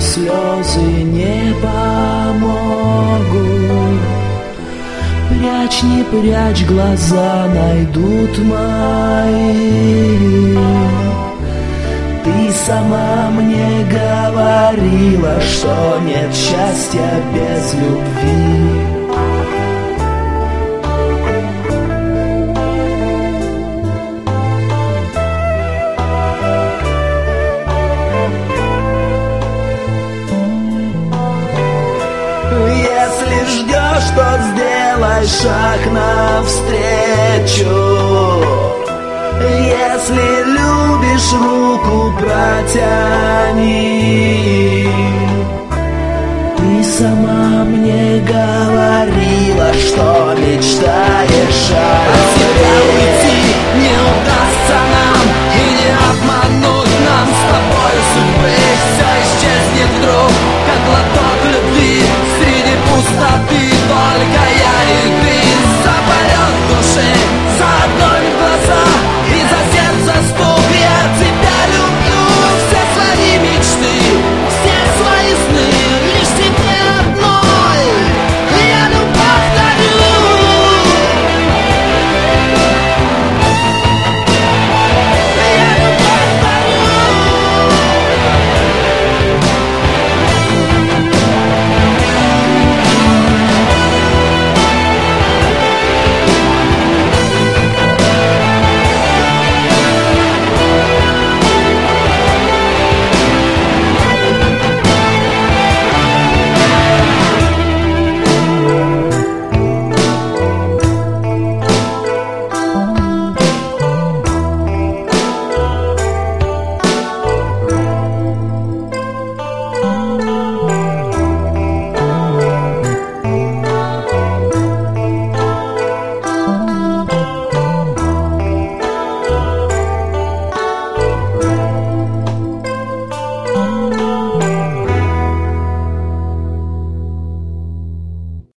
слезы не помогут. Прячь, не прячь, глаза найдут мои. Ты сама мне говорила, что нет счастья без любви. Шаг навстречу. Если любишь, руку протяни.